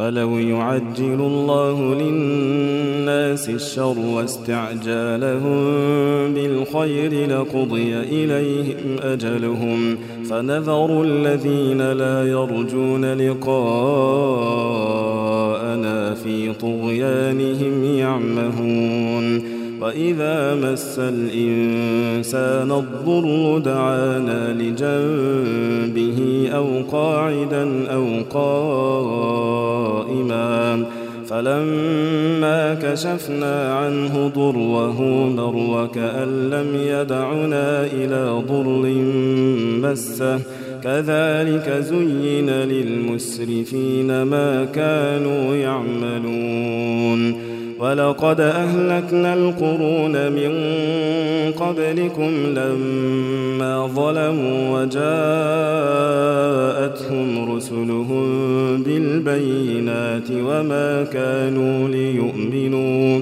ولو يعجل الله للناس الشر واستعجالهم بالخير لقضي إليهم أجلهم فنذر الذين لا يرجون لقاءنا في طغيانهم يعمهون وإذا مس الإنسان الضر دعانا لجنبه أو قاعدا أو قائما فلما كشفنا عنه ضره مر وكأن لم يدعنا إلى ضر مسه كذلك زين للمسرفين ما كانوا يعملون ولقد أهلكنا القرون من قبلكم لما ظلموا وجاءتهم رسلهم بالبينات وما كانوا ليؤمنوا.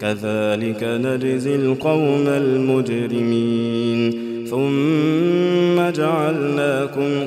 كذلك نجزي القوم المجرمين. ثم جعلناكم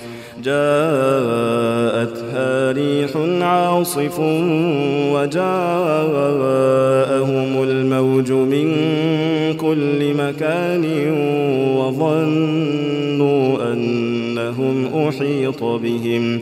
جاءتها ريح عاصف وجاءهم الموج من كل مكان وظنوا أنهم أحيط بهم.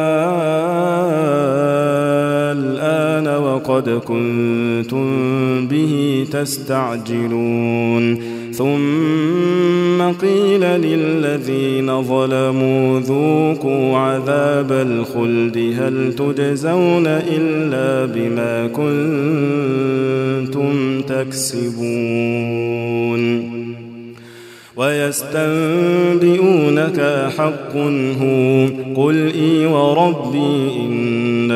وقد كنتم به تستعجلون. ثم قيل للذين ظلموا ذوقوا عذاب الخلد هل تجزون إلا بما كنتم تكسبون. ويستنبئونك حق هو قل إي وربي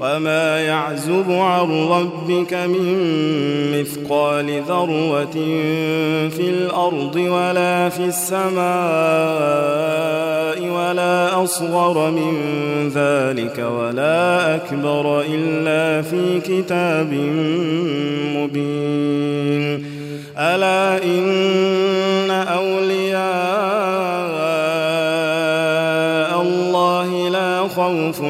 وما يعزب عن ربك من مثقال ذرة في الأرض ولا في السماء ولا أصغر من ذلك ولا أكبر إلا في كتاب مبين. ألا إن أولياء الله لا خوف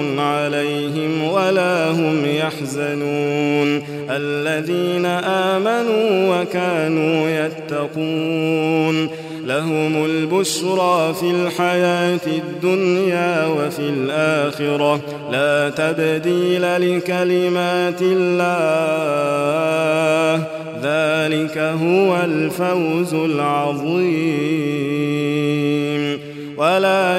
يحزنون الذين آمنوا وكانوا يتقون لهم البشرى في الحياة الدنيا وفي الآخرة. لا تبديل لكلمات الله. ذلك هو الفوز العظيم. ولا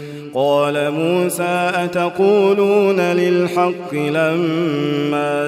قال موسى أتقولون للحق لما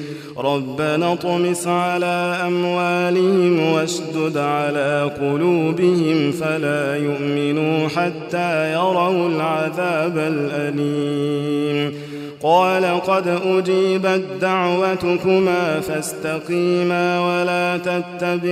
ربنا اطمس على أموالهم واشدد على قلوبهم فلا يؤمنوا حتى يروا العذاب الأليم. قال قد أجيبت دعوتكما فاستقيما ولا تتبعان.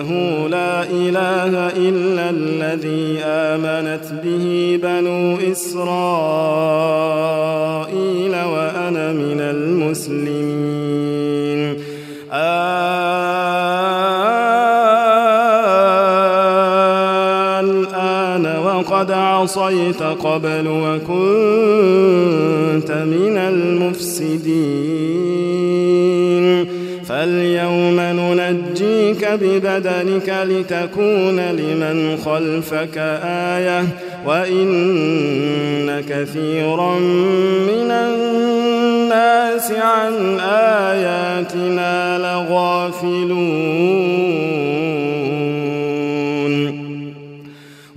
أنه لا إله إلا الذي آمنت به بنو إسرائيل وأنا من المسلمين. الآن وقد عصيت قبل وكنت من المفسدين. ننجيك ببدنك لتكون لمن خلفك آية وإن كثيرا من الناس عن آياتنا لغافلون.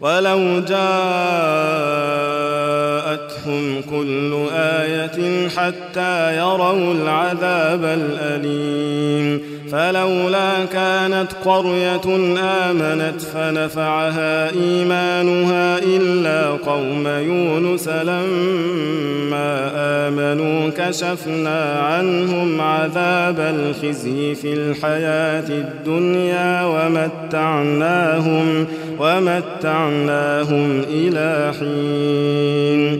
ولو جاءتهم كل آية حتى يروا العذاب الأليم فلولا كانت قرية آمنت فنفعها إيمانها إلا قوم يونس لما آمنوا كشفنا عنهم عذاب الخزي في الحياة الدنيا ومتعناهم ومتعناهم إلى حين